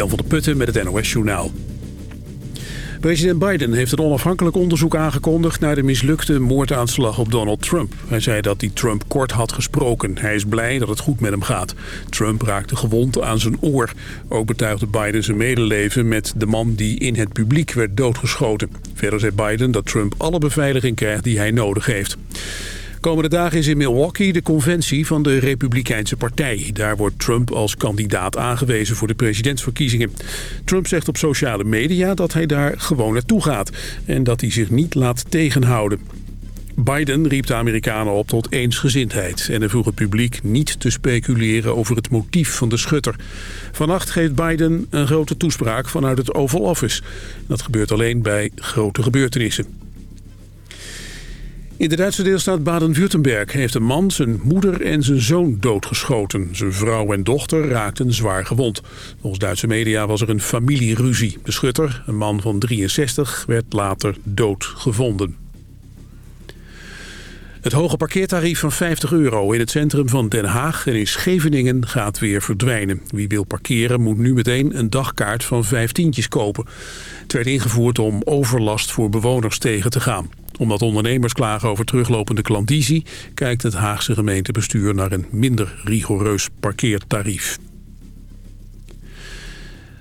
Jan van der Putten met het NOS Journaal. President Biden heeft een onafhankelijk onderzoek aangekondigd... naar de mislukte moordaanslag op Donald Trump. Hij zei dat hij Trump kort had gesproken. Hij is blij dat het goed met hem gaat. Trump raakte gewond aan zijn oor. Ook betuigde Biden zijn medeleven met de man die in het publiek werd doodgeschoten. Verder zei Biden dat Trump alle beveiliging krijgt die hij nodig heeft. Komende dagen is in Milwaukee de conventie van de Republikeinse Partij. Daar wordt Trump als kandidaat aangewezen voor de presidentsverkiezingen. Trump zegt op sociale media dat hij daar gewoon naartoe gaat... en dat hij zich niet laat tegenhouden. Biden riep de Amerikanen op tot eensgezindheid... en vroeg het publiek niet te speculeren over het motief van de schutter. Vannacht geeft Biden een grote toespraak vanuit het Oval Office. Dat gebeurt alleen bij grote gebeurtenissen. In de Duitse deelstaat Baden-Württemberg heeft een man zijn moeder en zijn zoon doodgeschoten. Zijn vrouw en dochter raakten zwaar gewond. Volgens Duitse media was er een familieruzie. De schutter, een man van 63, werd later dood gevonden. Het hoge parkeertarief van 50 euro in het centrum van Den Haag en in Scheveningen gaat weer verdwijnen. Wie wil parkeren moet nu meteen een dagkaart van vijftientjes kopen. Het werd ingevoerd om overlast voor bewoners tegen te gaan omdat ondernemers klagen over teruglopende klandizie... kijkt het Haagse gemeentebestuur naar een minder rigoureus parkeertarief.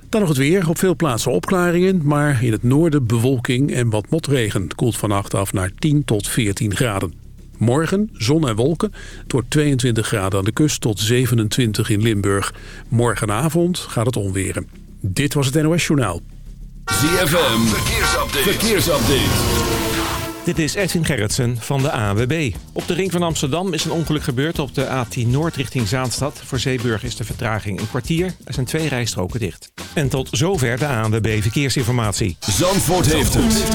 Dan nog het weer. Op veel plaatsen opklaringen, maar in het noorden bewolking en wat motregen. Het koelt vannacht af naar 10 tot 14 graden. Morgen zon en wolken. Het wordt 22 graden aan de kust tot 27 in Limburg. Morgenavond gaat het onweren. Dit was het NOS Journaal. ZFM, verkeersupdate. verkeersupdate. Dit is Edwin Gerritsen van de ANWB. Op de ring van Amsterdam is een ongeluk gebeurd op de A10 Noord richting Zaanstad. Voor Zeeburg is de vertraging een kwartier. Er zijn twee rijstroken dicht. En tot zover de ANWB Verkeersinformatie. Zandvoort heeft het.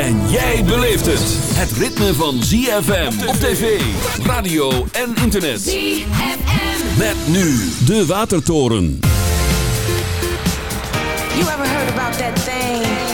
En jij beleeft het. Het ritme van ZFM op tv, radio en internet. ZFM. Met nu de Watertoren. You ever heard about that thing?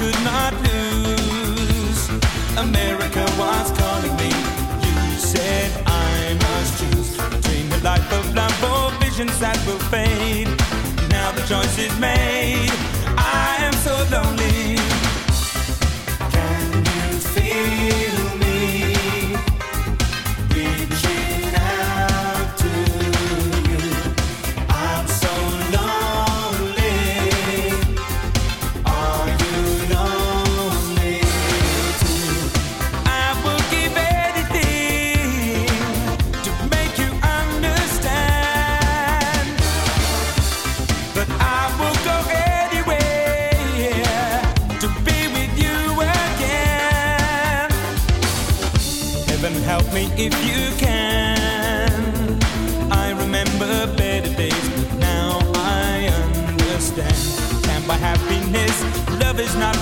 could not lose. America was calling me. You said I must choose between the life of love or visions that will fade. Now the choice is made.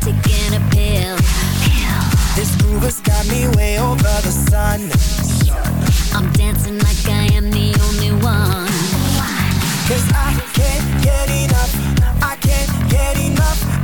taking a pill. pill. This groove has got me way over the sun. I'm dancing like I am the only. Cause I can't get enough. I can't get enough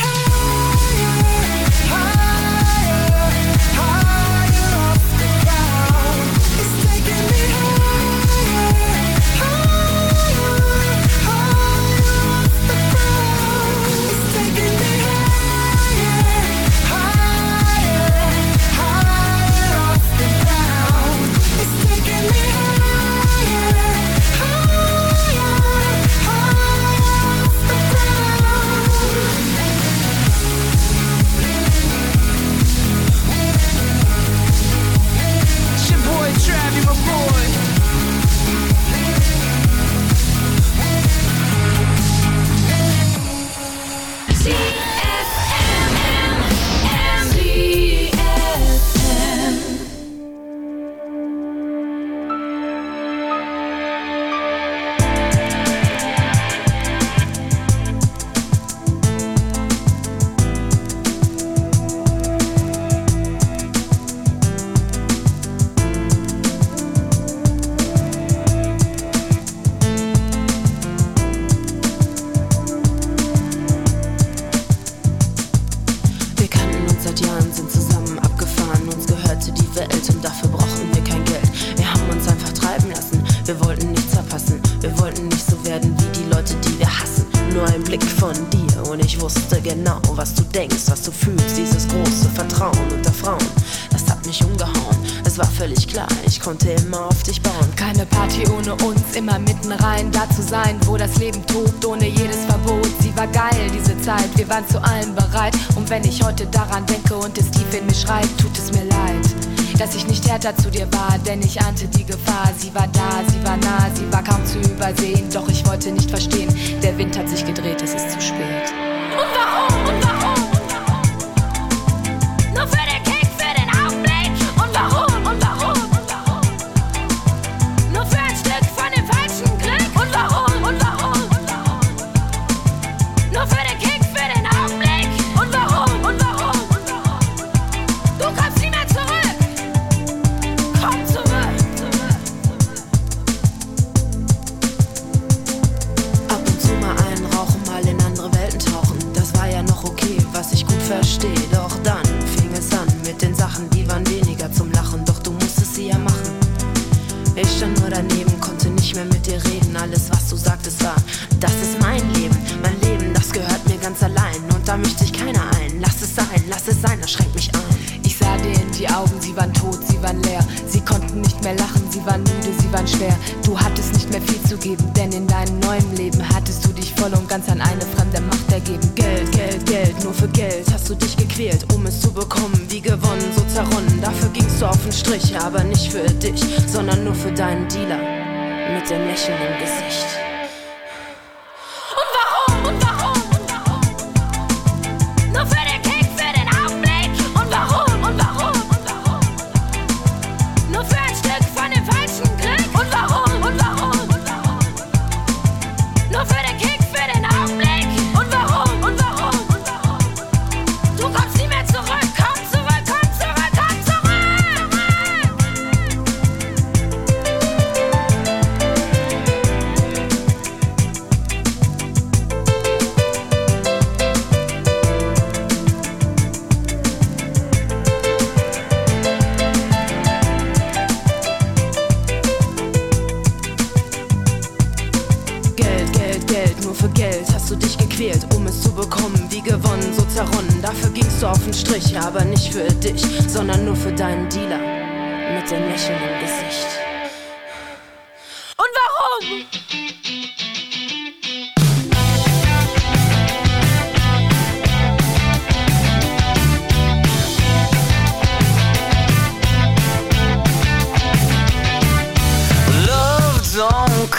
Zu dir war, denn ich ahnte die Gefahr, sie war da deinen Dealer mit dem Lächeln im Gesicht.